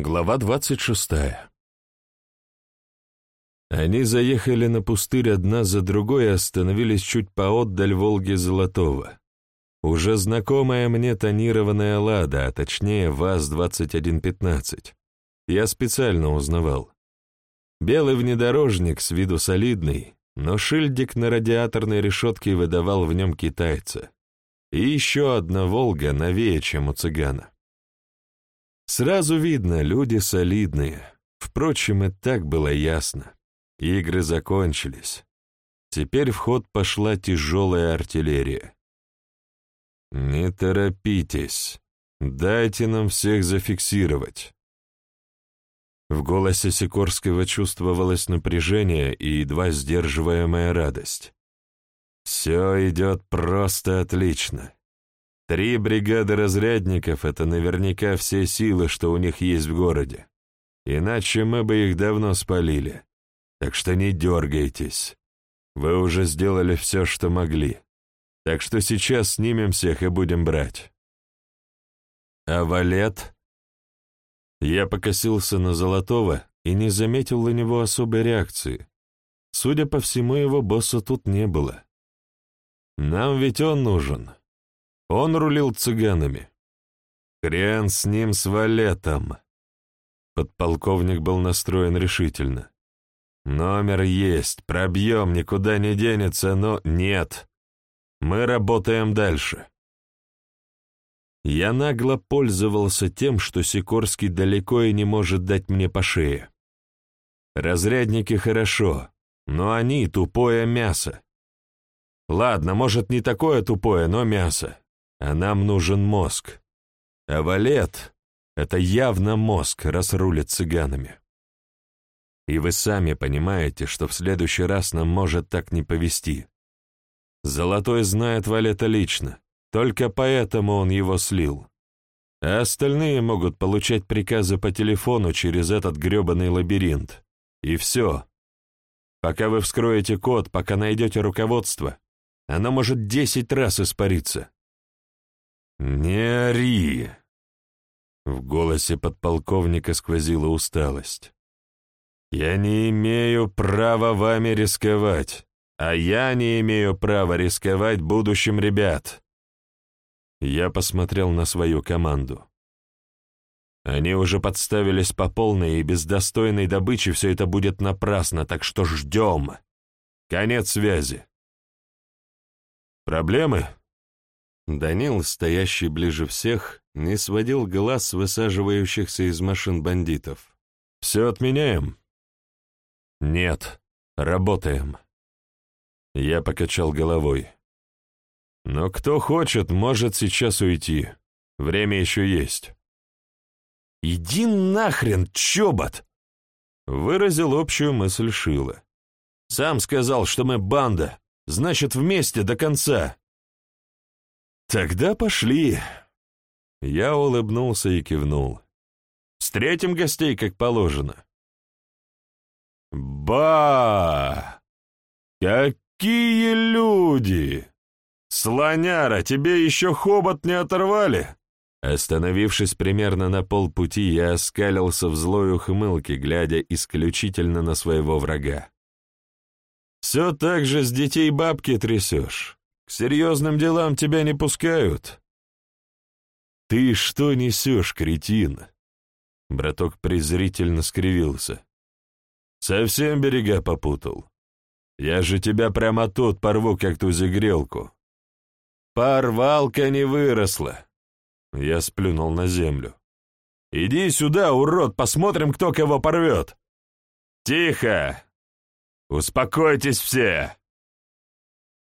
Глава двадцать шестая. Они заехали на пустырь одна за другой и остановились чуть поотдаль Волги Золотого. Уже знакомая мне тонированная «Лада», а точнее ВАЗ-2115. Я специально узнавал. Белый внедорожник с виду солидный, но шильдик на радиаторной решетке выдавал в нем китайца. И еще одна «Волга» новее, чем у цыгана. Сразу видно, люди солидные. Впрочем, и так было ясно. Игры закончились. Теперь в ход пошла тяжелая артиллерия. «Не торопитесь. Дайте нам всех зафиксировать». В голосе Сикорского чувствовалось напряжение и едва сдерживаемая радость. «Все идет просто отлично. Три бригады разрядников — это наверняка все силы, что у них есть в городе. Иначе мы бы их давно спалили. Так что не дергайтесь. Вы уже сделали все, что могли. Так что сейчас снимем всех и будем брать. А валет? Я покосился на Золотого и не заметил на него особой реакции. Судя по всему, его босса тут не было. Нам ведь он нужен. Он рулил цыганами. Хрен с ним, с валетом. Подполковник был настроен решительно. Номер есть, пробьем, никуда не денется, но нет. Мы работаем дальше. Я нагло пользовался тем, что Сикорский далеко и не может дать мне по шее. Разрядники хорошо, но они тупое мясо. Ладно, может, не такое тупое, но мясо а нам нужен мозг. А валет — это явно мозг, раз рулит цыганами. И вы сами понимаете, что в следующий раз нам может так не повести. Золотой знает валета лично, только поэтому он его слил. А остальные могут получать приказы по телефону через этот грёбаный лабиринт. И все. Пока вы вскроете код, пока найдете руководство, оно может десять раз испариться. «Не ори!» В голосе подполковника сквозила усталость. «Я не имею права вами рисковать, а я не имею права рисковать будущим ребят». Я посмотрел на свою команду. Они уже подставились по полной, и без достойной добычи все это будет напрасно, так что ждем. Конец связи. Проблемы? Данил, стоящий ближе всех, не сводил глаз с высаживающихся из машин бандитов. «Все отменяем?» «Нет, работаем». Я покачал головой. «Но кто хочет, может сейчас уйти. Время еще есть». «Иди нахрен, чобот!» Выразил общую мысль Шила. «Сам сказал, что мы банда, значит, вместе до конца». «Тогда пошли!» Я улыбнулся и кивнул. «Встретим гостей, как положено». «Ба! Какие люди! Слоняра, тебе еще хобот не оторвали?» Остановившись примерно на полпути, я оскалился в злой ухмылке, глядя исключительно на своего врага. «Все так же с детей бабки трясешь. К серьезным делам тебя не пускают. Ты что несешь, кретин? Браток презрительно скривился. Совсем берега попутал. Я же тебя прямо тут порву, как ту зигрелку. Порвалка не выросла. Я сплюнул на землю. «Иди сюда, урод, посмотрим, кто кого порвет!» «Тихо! Успокойтесь все!»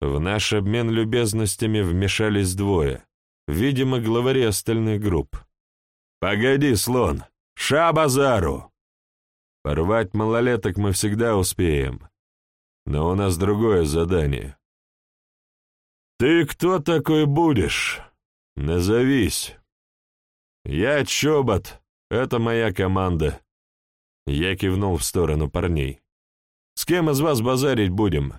В наш обмен любезностями вмешались двое, видимо, главари остальных групп. «Погоди, слон! Ша-базару!» Порвать малолеток мы всегда успеем, но у нас другое задание. «Ты кто такой будешь? Назовись!» «Я Чобот, это моя команда». Я кивнул в сторону парней. «С кем из вас базарить будем?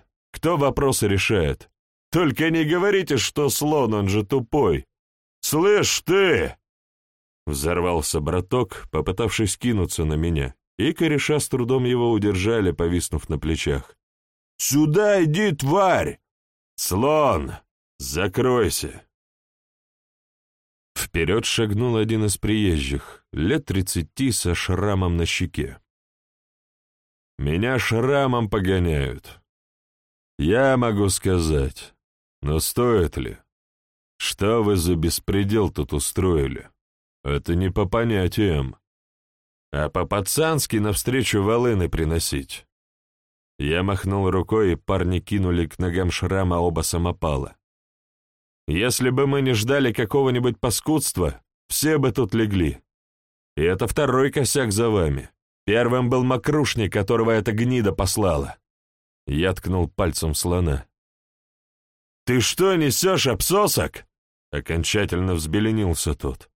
Кто вопросы решает? Только не говорите, что слон, он же тупой. Слышь ты!» Взорвался браток, попытавшись кинуться на меня, и кореша с трудом его удержали, повиснув на плечах. «Сюда иди, тварь! Слон! Закройся!» Вперед шагнул один из приезжих, лет тридцати со шрамом на щеке. «Меня шрамом погоняют. Я могу сказать, но стоит ли? Что вы за беспредел тут устроили? Это не по понятиям, а по-пацански навстречу волыны приносить». Я махнул рукой, и парни кинули к ногам шрама оба самопала. Если бы мы не ждали какого-нибудь паскудства, все бы тут легли. И это второй косяк за вами. Первым был мокрушник, которого эта гнида послала. Я ткнул пальцем слона. «Ты что несешь, обсосок?» Окончательно взбеленился тот.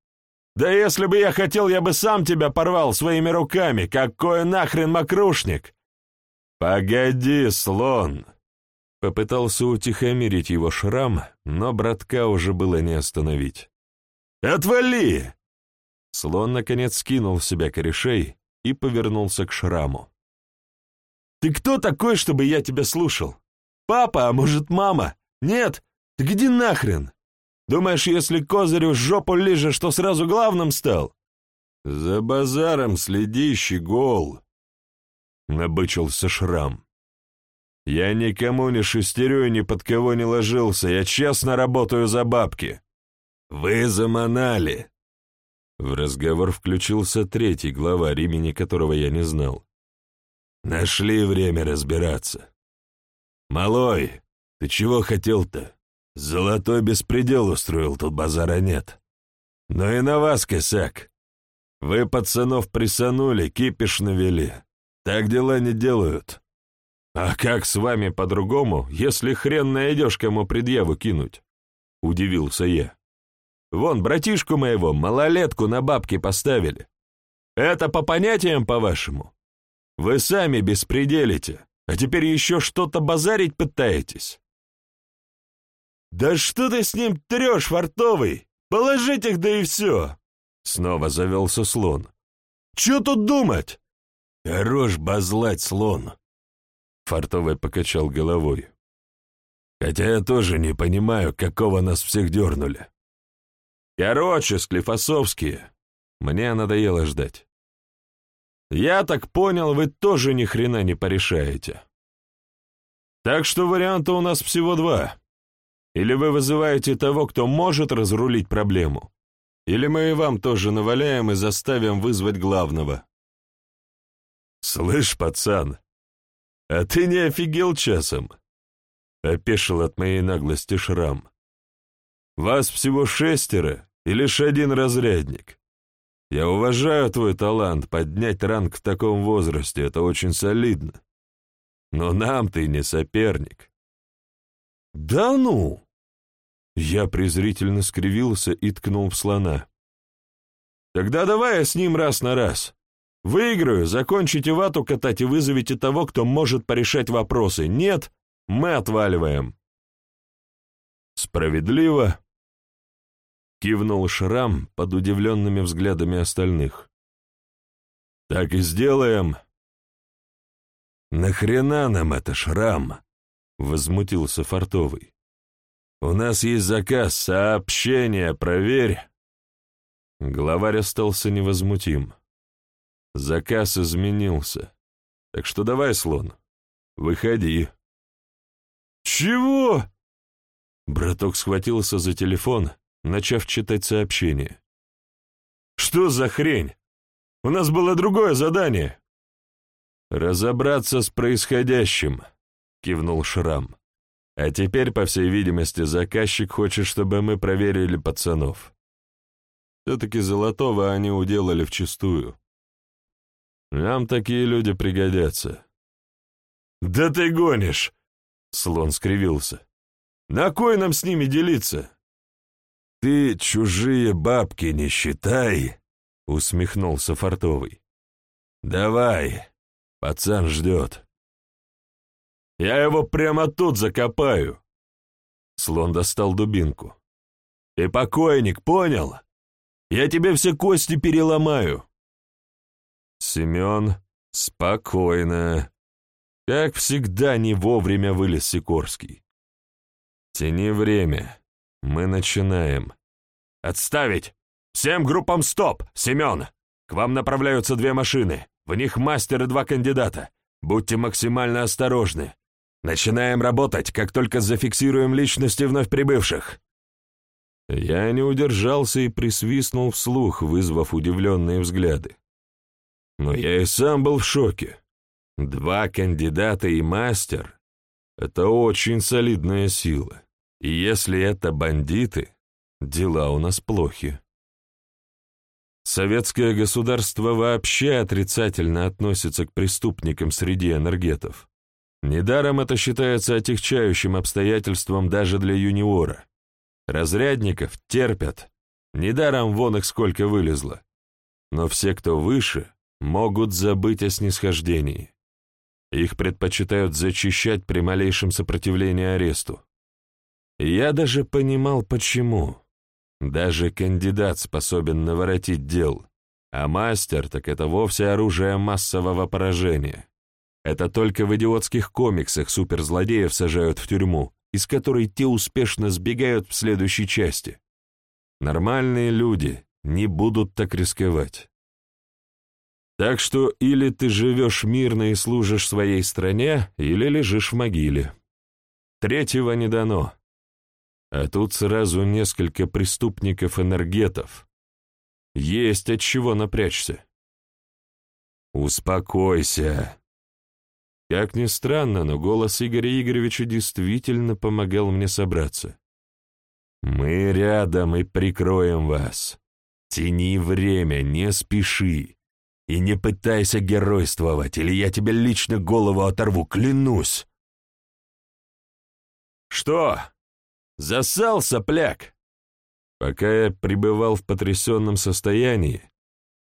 «Да если бы я хотел, я бы сам тебя порвал своими руками. Какой нахрен мокрушник?» «Погоди, слон!» Попытался утихомирить его шрам, но братка уже было не остановить. «Отвали!» Слон, наконец, скинул с себя корешей и повернулся к шраму. «Ты кто такой, чтобы я тебя слушал? Папа, а может, мама? Нет? Ты где нахрен? Думаешь, если козырю жопу лижешь, что сразу главным стал?» «За базаром следи, щегол!» — набычился шрам. Я никому не шестерю ни под кого не ложился, я честно работаю за бабки. Вы заманали. В разговор включился третий главарь, имени которого я не знал. Нашли время разбираться. Малой, ты чего хотел-то? Золотой беспредел устроил, тут базара нет. Но и на вас, косяк. Вы пацанов присанули, кипиш навели. Так дела не делают. «А как с вами по-другому, если хрен найдешь, кому предъяву кинуть?» — удивился я. «Вон, братишку моего, малолетку на бабки поставили. Это по понятиям, по-вашему? Вы сами беспределите, а теперь еще что-то базарить пытаетесь?» «Да что ты с ним трешь, фартовый? Положить их, да и все!» Снова завелся слон. «Че тут думать?» «Хорош базлать, слон!» Фартовый покачал головой. «Хотя я тоже не понимаю, какого нас всех дернули. Короче, Склифосовские, мне надоело ждать. Я так понял, вы тоже ни хрена не порешаете. Так что варианта у нас всего два. Или вы вызываете того, кто может разрулить проблему, или мы и вам тоже наваляем и заставим вызвать главного. Слышь, пацан, «А ты не офигел часом?» — опешил от моей наглости шрам. «Вас всего шестеро и лишь один разрядник. Я уважаю твой талант, поднять ранг в таком возрасте — это очень солидно. Но нам ты не соперник». «Да ну!» Я презрительно скривился и ткнул в слона. «Тогда давай я с ним раз на раз. Выиграю, закончите вату катать и вызовите того, кто может порешать вопросы. Нет, мы отваливаем. Справедливо. Кивнул Шрам под удивленными взглядами остальных. Так и сделаем. Нахрена нам это, Шрам? Возмутился Фартовый. У нас есть заказ, сообщение, проверь. Главарь остался невозмутим. Заказ изменился. Так что давай, слон, выходи. Чего? Браток схватился за телефон, начав читать сообщение. Что за хрень? У нас было другое задание. Разобраться с происходящим, кивнул Шрам. А теперь, по всей видимости, заказчик хочет, чтобы мы проверили пацанов. Все-таки золотого они уделали вчистую. Нам такие люди пригодятся». «Да ты гонишь!» — слон скривился. «На кой нам с ними делиться?» «Ты чужие бабки не считай!» — усмехнулся Фартовый. «Давай, пацан ждет». «Я его прямо тут закопаю!» Слон достал дубинку. «Ты покойник, понял? Я тебе все кости переломаю!» Семен, спокойно. Как всегда, не вовремя вылез Сикорский. «Тяни время. Мы начинаем». «Отставить! Всем группам стоп! Семен! К вам направляются две машины. В них мастер и два кандидата. Будьте максимально осторожны. Начинаем работать, как только зафиксируем личности вновь прибывших». Я не удержался и присвистнул вслух, вызвав удивленные взгляды. Но я и сам был в шоке. Два кандидата и мастер — это очень солидная сила. И если это бандиты, дела у нас плохи. Советское государство вообще отрицательно относится к преступникам среди энергетов. Недаром это считается отягчающим обстоятельством даже для юниора. Разрядников терпят, недаром вон их сколько вылезло. Но все, кто выше, могут забыть о снисхождении. Их предпочитают зачищать при малейшем сопротивлении аресту. Я даже понимал, почему. Даже кандидат способен наворотить дел, а мастер так это вовсе оружие массового поражения. Это только в идиотских комиксах суперзлодеев сажают в тюрьму, из которой те успешно сбегают в следующей части. Нормальные люди не будут так рисковать. Так что или ты живешь мирно и служишь своей стране, или лежишь в могиле. Третьего не дано. А тут сразу несколько преступников-энергетов. Есть от чего напрячься. Успокойся. Как ни странно, но голос Игоря Игоревича действительно помогал мне собраться. Мы рядом и прикроем вас. Тяни время, не спеши. И не пытайся геройствовать, или я тебе лично голову оторву, клянусь. Что? Засал, сопляк? Пока я пребывал в потрясенном состоянии,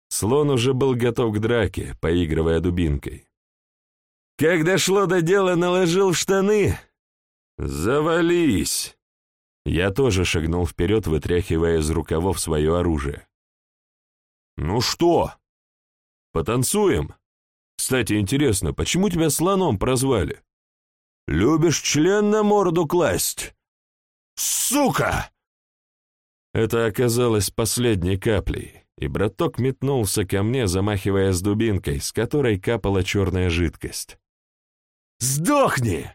слон уже был готов к драке, поигрывая дубинкой. Как дошло до дела, наложил в штаны. Завались. Я тоже шагнул вперед, вытряхивая из рукавов свое оружие. «Ну что?» Потанцуем? Кстати, интересно, почему тебя слоном прозвали? Любишь член на морду класть? Сука!» Это оказалось последней каплей, и браток метнулся ко мне, замахивая с дубинкой, с которой капала черная жидкость. «Сдохни!»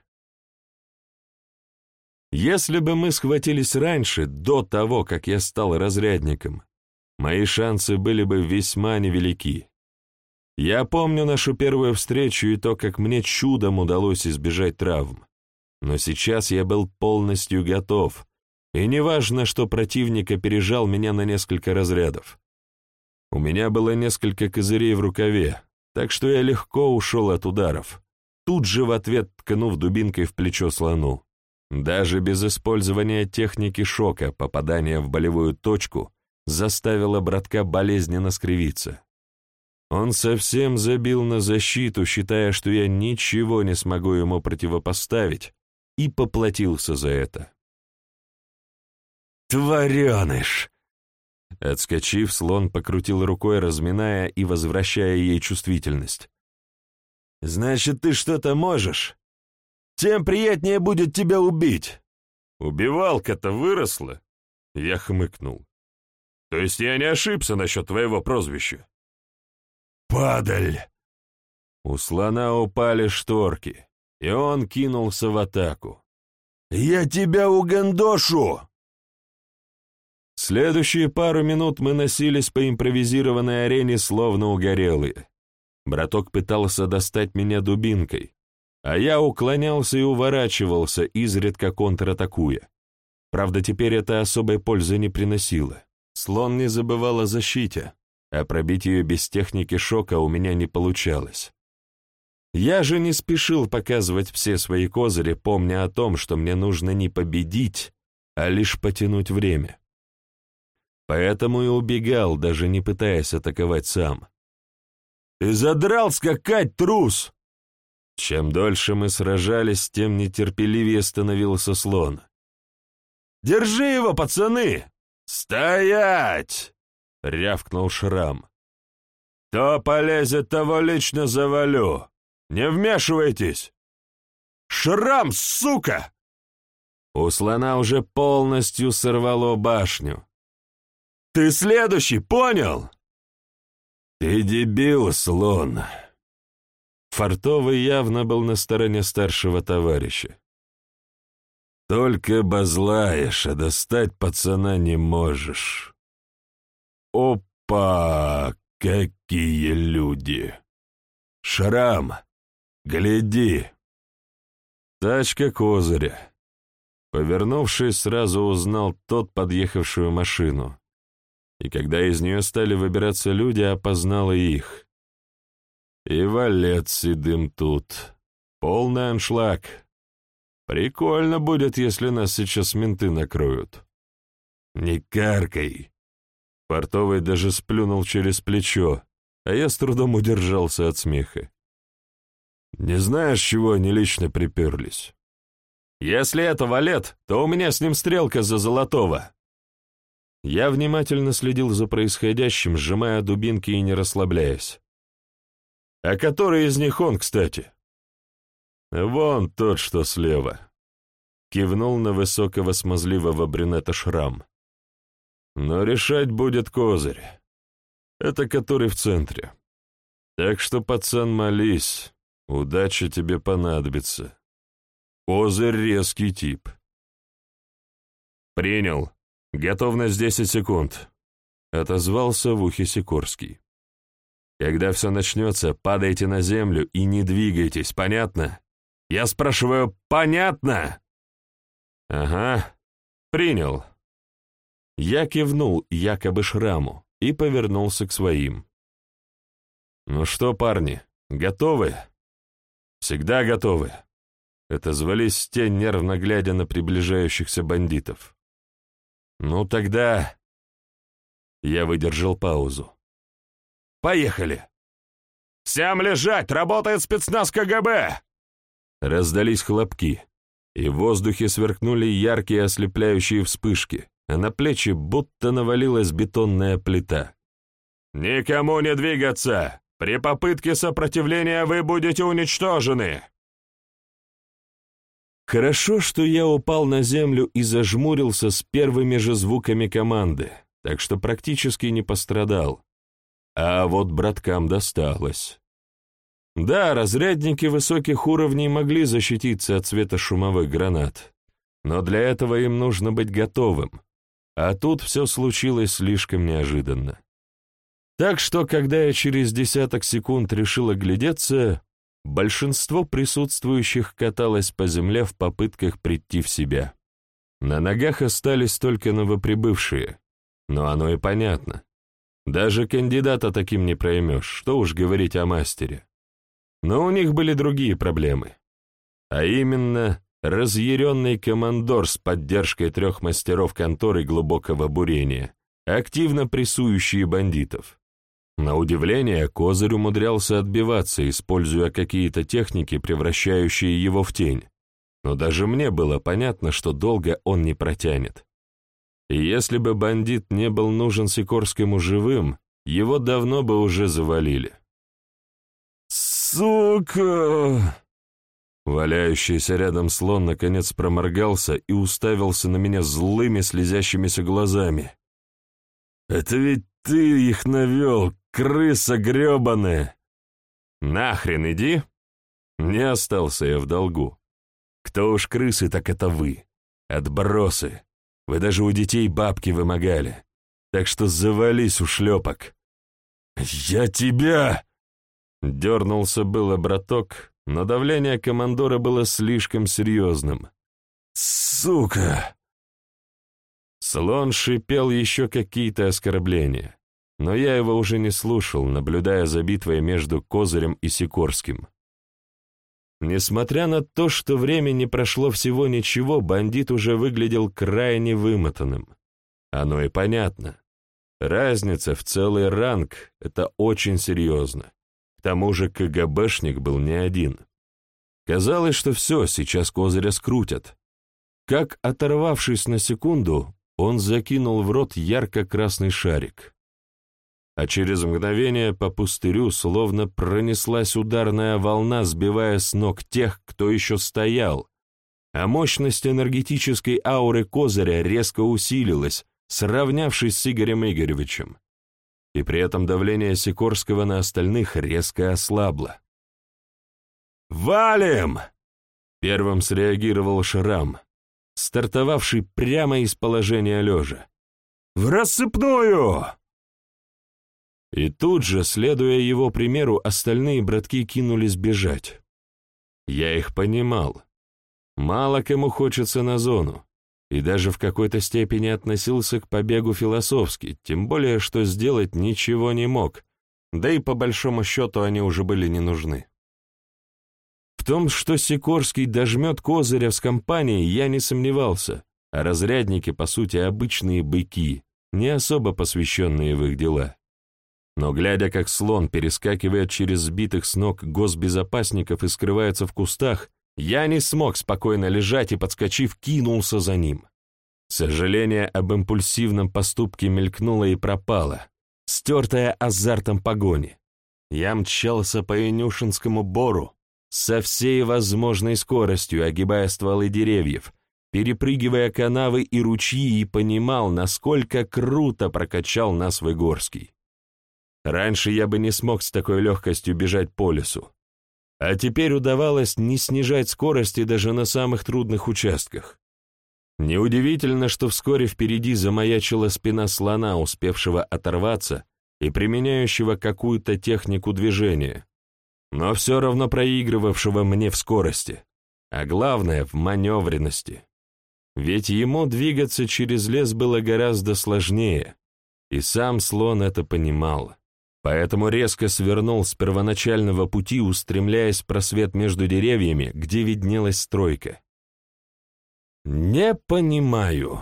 Если бы мы схватились раньше, до того, как я стал разрядником, мои шансы были бы весьма невелики. Я помню нашу первую встречу и то, как мне чудом удалось избежать травм. Но сейчас я был полностью готов, и неважно, что противник опережал меня на несколько разрядов. У меня было несколько козырей в рукаве, так что я легко ушел от ударов, тут же в ответ ткнув дубинкой в плечо слону. Даже без использования техники шока попадание в болевую точку заставило братка болезненно скривиться. Он совсем забил на защиту, считая, что я ничего не смогу ему противопоставить, и поплатился за это. «Твареныш!» Отскочив, слон покрутил рукой, разминая и возвращая ей чувствительность. «Значит, ты что-то можешь? Тем приятнее будет тебя убить!» «Убивалка-то выросла!» Я хмыкнул. «То есть я не ошибся насчет твоего прозвища?» «Падаль!» У слона упали шторки, и он кинулся в атаку. «Я тебя угандошу!» Следующие пару минут мы носились по импровизированной арене, словно угорелые. Браток пытался достать меня дубинкой, а я уклонялся и уворачивался, изредка контратакуя. Правда, теперь это особой пользы не приносило. Слон не забывал о защите, а пробить ее без техники шока у меня не получалось. Я же не спешил показывать все свои козыри, помня о том, что мне нужно не победить, а лишь потянуть время. Поэтому и убегал, даже не пытаясь атаковать сам. «Ты задрал скакать, трус!» Чем дольше мы сражались, тем нетерпеливее становился слон. «Держи его, пацаны! Стоять!» — рявкнул Шрам. «Кто полезет, того лично завалю! Не вмешивайтесь!» «Шрам, сука!» У слона уже полностью сорвало башню. «Ты следующий, понял?» «Ты дебил, слон!» Фартовый явно был на стороне старшего товарища. «Только базлаешь, а достать пацана не можешь». «Опа! Какие люди!» «Шрам! Гляди!» Тачка Козыря. Повернувшись, сразу узнал тот подъехавшую машину. И когда из нее стали выбираться люди, опознал и их. И валет седым тут. Полный аншлаг. Прикольно будет, если нас сейчас менты накроют. Не каркай. Портовый даже сплюнул через плечо, а я с трудом удержался от смеха. Не знаешь, чего они лично приперлись? Если это валет, то у меня с ним стрелка за золотого. Я внимательно следил за происходящим, сжимая дубинки и не расслабляясь. А который из них он, кстати? Вон тот, что слева. Кивнул на высокого смазливого брюнета шрам. Но решать будет козырь. Это который в центре. Так что, пацан, молись. Удача тебе понадобится. Козырь резкий тип. Принял. Готовность десять секунд. Отозвался в ухе Сикорский. Когда все начнется, падайте на землю и не двигайтесь, понятно? Я спрашиваю, понятно? Ага, принял. Я кивнул якобы шраму и повернулся к своим. Ну что, парни, готовы? Всегда готовы. Это звались те, нервно глядя на приближающихся бандитов. Ну тогда... Я выдержал паузу. Поехали! Всем лежать! Работает спецназ КГБ! Раздались хлопки, и в воздухе сверкнули яркие ослепляющие вспышки, а на плечи будто навалилась бетонная плита. «Никому не двигаться! При попытке сопротивления вы будете уничтожены!» Хорошо, что я упал на землю и зажмурился с первыми же звуками команды, так что практически не пострадал. А вот браткам досталось. Да, разрядники высоких уровней могли защититься от светошумовых гранат, но для этого им нужно быть готовым, а тут все случилось слишком неожиданно. Так что, когда я через десяток секунд решил оглядеться, большинство присутствующих каталось по земле в попытках прийти в себя. На ногах остались только новоприбывшие, но оно и понятно. Даже кандидата таким не проймешь, что уж говорить о мастере. Но у них были другие проблемы. А именно, разъяренный командор с поддержкой трех мастеров конторы глубокого бурения, активно прессующие бандитов. На удивление, Козырь умудрялся отбиваться, используя какие-то техники, превращающие его в тень. Но даже мне было понятно, что долго он не протянет. И если бы бандит не был нужен Сикорскому живым, его давно бы уже завалили. «Сука!» Валяющийся рядом слон наконец проморгался и уставился на меня злыми слезящимися глазами. «Это ведь ты их навел, крыса гребаная!» «Нахрен иди!» Не остался я в долгу. «Кто уж крысы, так это вы, отбросы. Вы даже у детей бабки вымогали. Так что завались у шлепок». «Я тебя!» Дернулся было браток, но давление командора было слишком серьезным. «Сука!» Слон шипел еще какие-то оскорбления, но я его уже не слушал, наблюдая за битвой между Козырем и Сикорским. Несмотря на то, что времени прошло всего ничего, бандит уже выглядел крайне вымотанным. Оно и понятно. Разница в целый ранг — это очень серьезно. К тому же КГБшник был не один. Казалось, что все, сейчас козыря скрутят. Как, оторвавшись на секунду, он закинул в рот ярко-красный шарик. А через мгновение по пустырю словно пронеслась ударная волна, сбивая с ног тех, кто еще стоял, а мощность энергетической ауры Козыря резко усилилась, сравнявшись с Игорем Игоревичем. И при этом давление Сикорского на остальных резко ослабло. «Валим!» — первым среагировал Шрам, стартовавший прямо из положения лежа. «В рассыпную!» И тут же, следуя его примеру, остальные братки кинулись бежать. Я их понимал. Мало кому хочется на зону, и даже в какой-то степени относился к побегу философски, тем более, что сделать ничего не мог, да и по большому счету они уже были не нужны. В том, что Сикорский дожмет Козыря с компанией, я не сомневался, а разрядники, по сути, обычные быки, не особо посвященные в их дела. Но глядя, как слон перескакивает через сбитых с ног госбезопасников и скрывается в кустах, я не смог спокойно лежать и, подскочив, кинулся за ним. Сожаление об импульсивном поступке мелькнуло и пропало, стертое азартом погони. Я мчался по Инюшинскому бору со всей возможной скоростью, огибая стволы деревьев, перепрыгивая канавы и ручьи, и понимал, насколько круто прокачал нас Выгорский. Раньше я бы не смог с такой легкостью бежать по лесу. А теперь удавалось не снижать скорости даже на самых трудных участках. Неудивительно, что вскоре впереди замаячила спина слона, успевшего оторваться и применяющего какую-то технику движения, но все равно проигрывавшего мне в скорости, а главное — в маневренности. Ведь ему двигаться через лес было гораздо сложнее, и сам слон это понимал поэтому резко свернул с первоначального пути, устремляясь в просвет между деревьями, где виднелась стройка. «Не понимаю,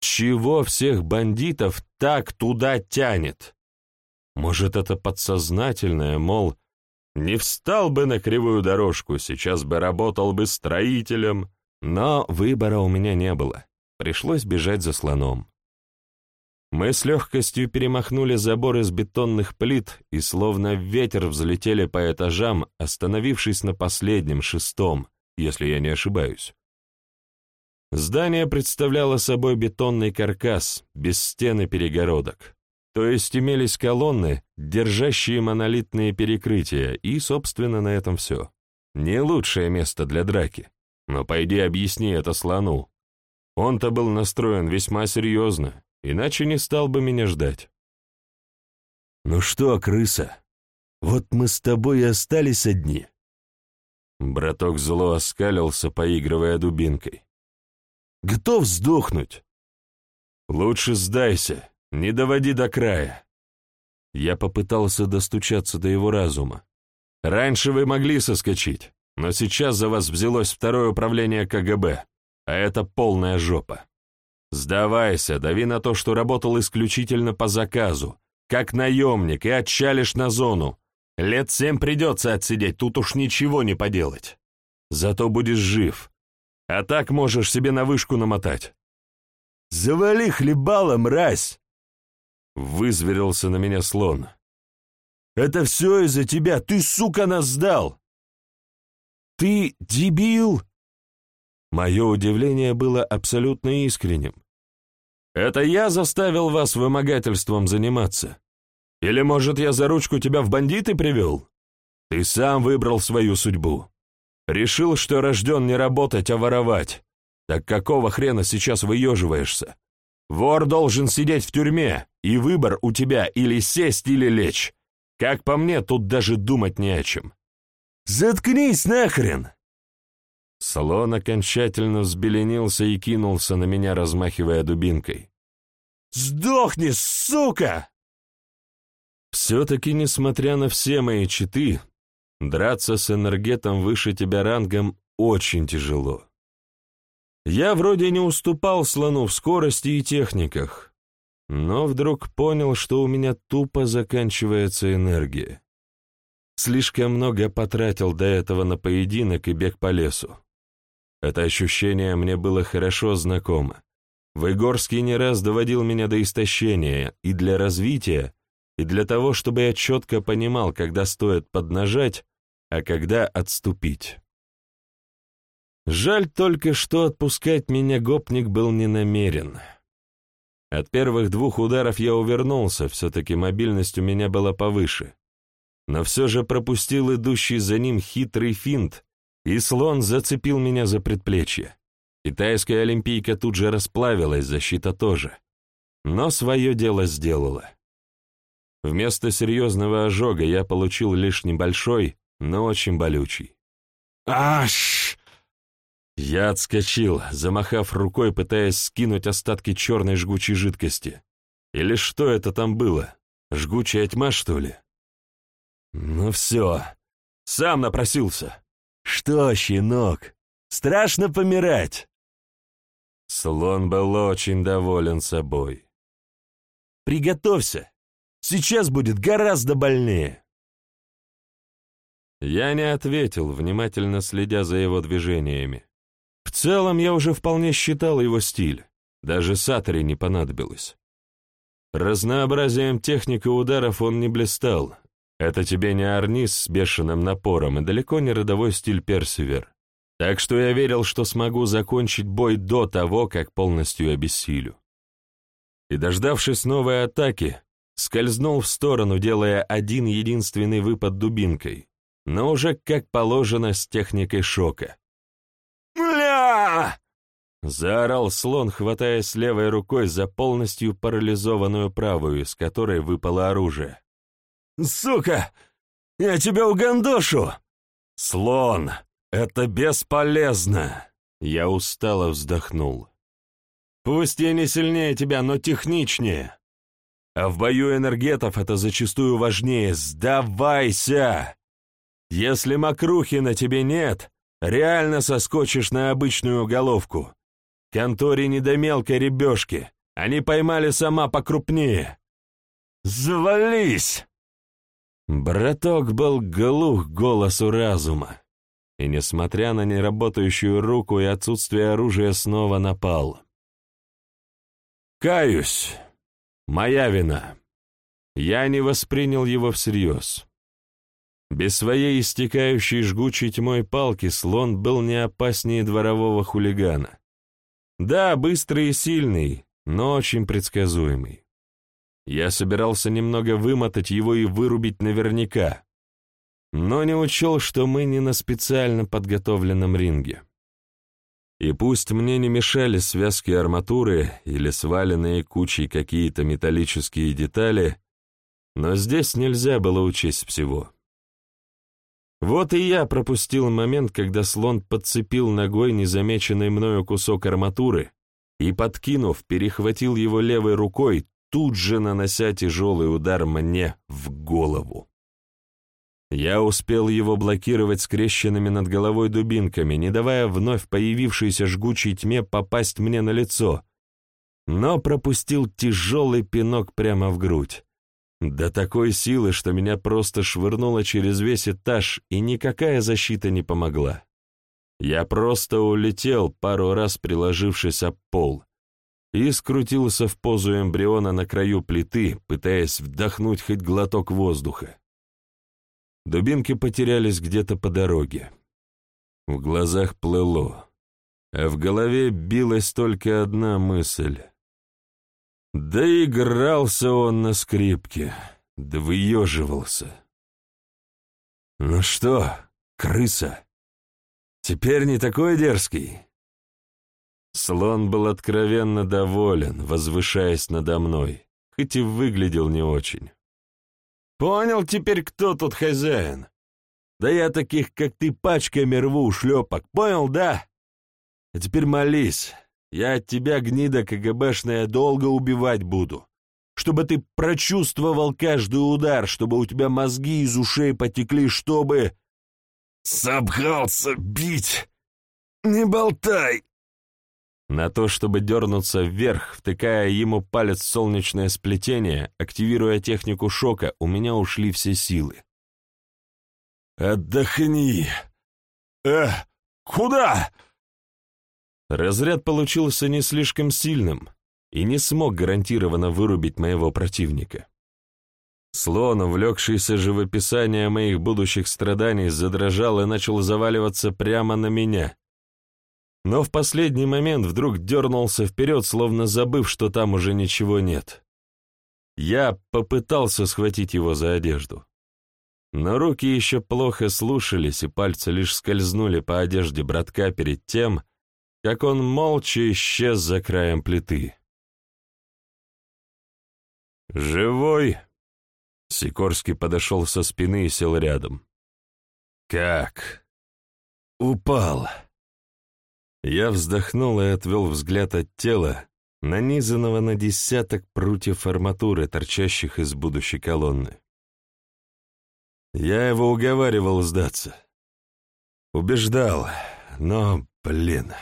чего всех бандитов так туда тянет? Может, это подсознательное, мол, не встал бы на кривую дорожку, сейчас бы работал бы строителем, но выбора у меня не было, пришлось бежать за слоном». Мы с легкостью перемахнули забор из бетонных плит и словно ветер взлетели по этажам, остановившись на последнем, шестом, если я не ошибаюсь. Здание представляло собой бетонный каркас, без стен и перегородок. То есть имелись колонны, держащие монолитные перекрытия, и, собственно, на этом все. Не лучшее место для драки. Но пойди объясни это слону. Он-то был настроен весьма серьезно, иначе не стал бы меня ждать. «Ну что, крыса, вот мы с тобой и остались одни». Браток зло оскалился, поигрывая дубинкой. «Готов сдохнуть?» «Лучше сдайся, не доводи до края». Я попытался достучаться до его разума. «Раньше вы могли соскочить, но сейчас за вас взялось второе управление КГБ, а это полная жопа. Сдавайся, дави на то, что работал исключительно по заказу, как наемник, и отчалишь на зону. Лет семь придется отсидеть, тут уж ничего не поделать. Зато будешь жив. А так можешь себе на вышку намотать. «Завали хлебало, мразь!» Вызверился на меня слон. «Это все из-за тебя! Ты, сука, нас сдал!» «Ты дебил!» Мое удивление было абсолютно искренним. «Это я заставил вас вымогательством заниматься? Или, может, я за ручку тебя в бандиты привел? Ты сам выбрал свою судьбу. Решил, что рожден не работать, а воровать. Так какого хрена сейчас выеживаешься? Вор должен сидеть в тюрьме, и выбор у тебя или сесть, или лечь. Как по мне, тут даже думать не о чем. Заткнись нахрен!» Салон окончательно взбеленился и кинулся на меня, размахивая дубинкой. «Сдохни, сука!» Все-таки, несмотря на все мои читы, драться с энергетом выше тебя рангом очень тяжело. Я вроде не уступал слону в скорости и техниках, но вдруг понял, что у меня тупо заканчивается энергия. Слишком много потратил до этого на поединок и бег по лесу. Это ощущение мне было хорошо знакомо. Выгорский не раз доводил меня до истощения, и для развития и для того, чтобы я четко понимал, когда стоит поднажать, а когда отступить. Жаль только, что отпускать меня гопник был не намерен. От первых двух ударов я увернулся, все-таки мобильность у меня была повыше. Но все же пропустил идущий за ним хитрый финт, и слон зацепил меня за предплечье. Китайская олимпийка тут же расплавилась, защита тоже. Но свое дело сделала. Вместо серьезного ожога я получил лишь небольшой, но очень болючий. «Аш!» Я отскочил, замахав рукой, пытаясь скинуть остатки черной жгучей жидкости. Или что это там было? Жгучая тьма, что ли? Ну все, сам напросился. Что, щенок, страшно помирать? Слон был очень доволен собой. Приготовься, сейчас будет гораздо больнее. Я не ответил, внимательно следя за его движениями. В целом, я уже вполне считал его стиль, даже сатори не понадобилось. Разнообразием техник и ударов он не блистал. Это тебе не арнис с бешеным напором и далеко не родовой стиль персивер. Так что я верил, что смогу закончить бой до того, как полностью обессилю. И, дождавшись новой атаки, скользнул в сторону, делая один единственный выпад дубинкой, но уже, как положено, с техникой шока. «Мля!» — заорал слон, хватаясь левой рукой за полностью парализованную правую, из которой выпало оружие. «Сука! Я тебя угандошу!» «Слон, это бесполезно!» Я устало вздохнул. «Пусть я не сильнее тебя, но техничнее. А в бою энергетов это зачастую важнее. Сдавайся! Если мокрухи на тебе нет, реально соскочишь на обычную головку. Конторе не до мелкой ребешки, они поймали сама покрупнее. Завались!» Браток был глух голосу разума, и, несмотря на неработающую руку и отсутствие оружия, снова напал. «Каюсь. Моя вина. Я не воспринял его всерьез. Без своей истекающей жгучей тьмой палки слон был не опаснее дворового хулигана. Да, быстрый и сильный, но очень предсказуемый. Я собирался немного вымотать его и вырубить наверняка, но не учел, что мы не на специально подготовленном ринге. И пусть мне не мешали связки арматуры или сваленные кучей какие-то металлические детали, но здесь нельзя было учесть всего. Вот и я пропустил момент, когда слон подцепил ногой незамеченный мною кусок арматуры и, подкинув, перехватил его левой рукой, тут же нанося тяжелый удар мне в голову. Я успел его блокировать скрещенными над головой дубинками, не давая вновь появившейся жгучей тьме попасть мне на лицо, но пропустил тяжелый пинок прямо в грудь. До такой силы, что меня просто швырнуло через весь этаж, и никакая защита не помогла. Я просто улетел, пару раз приложившись об пол, и скрутился в позу эмбриона на краю плиты, пытаясь вдохнуть хоть глоток воздуха. Дубинки потерялись где-то по дороге. В глазах плыло, а в голове билась только одна мысль — да игрался он на скрипке, да выеживался. Ну что, крыса, теперь не такой дерзкий? Слон был откровенно доволен, возвышаясь надо мной, хоть и выглядел не очень. «Понял теперь, кто тут хозяин? Да я таких, как ты, пачками рву шлепок, понял, да? А теперь молись, я от тебя, гнида КГБшная, долго убивать буду, чтобы ты прочувствовал каждый удар, чтобы у тебя мозги из ушей потекли, чтобы... Собрался бить! Не болтай!» На то, чтобы дернуться вверх, втыкая ему палец в солнечное сплетение, активируя технику шока, у меня ушли все силы. «Отдохни!» «Э, куда?» Разряд получился не слишком сильным и не смог гарантированно вырубить моего противника. Слон, увлекшийся живописанием моих будущих страданий, задрожал и начал заваливаться прямо на меня. Но в последний момент вдруг дернулся вперед, словно забыв, что там уже ничего нет. Я попытался схватить его за одежду. Но руки еще плохо слушались, и пальцы лишь скользнули по одежде братка перед тем, как он молча исчез за краем плиты. «Живой?» Сикорский подошел со спины и сел рядом. «Как?» «Упал». Я вздохнул и отвел взгляд от тела, нанизанного на десяток прутьев арматуры, торчащих из будущей колонны. Я его уговаривал сдаться. Убеждал, но, блин,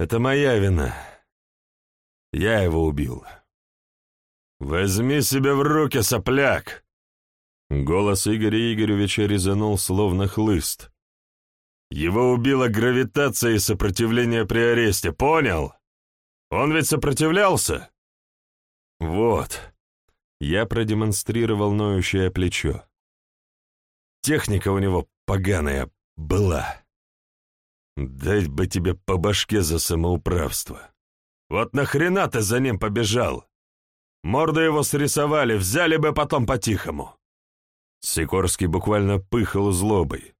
это моя вина. Я его убил. «Возьми себя в руки, сопляк!» Голос Игоря Игоревича резанул словно хлыст. «Его убила гравитация и сопротивление при аресте, понял? Он ведь сопротивлялся?» «Вот». Я продемонстрировал ноющее плечо. Техника у него поганая была. Дать бы тебе по башке за самоуправство. Вот нахрена ты за ним побежал? Морду его срисовали, взяли бы потом по-тихому. Сикорский буквально пыхал злобой.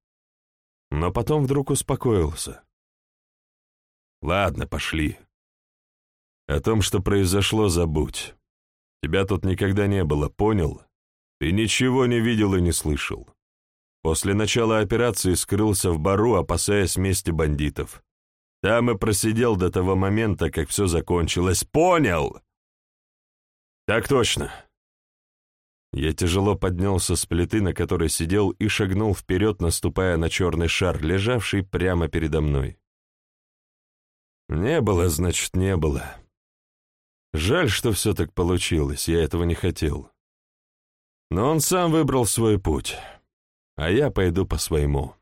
Но потом вдруг успокоился. Ладно, пошли. О том, что произошло, забудь. Тебя тут никогда не было, понял? Ты ничего не видел и не слышал. После начала операции скрылся в бару, опасаясь мести бандитов. Там и просидел до того момента, как все закончилось. Понял? Так точно. Я тяжело поднялся с плиты, на которой сидел, и шагнул вперед, наступая на черный шар, лежавший прямо передо мной. Не было, значит, не было. Жаль, что все так получилось, я этого не хотел. Но он сам выбрал свой путь а я пойду по своему.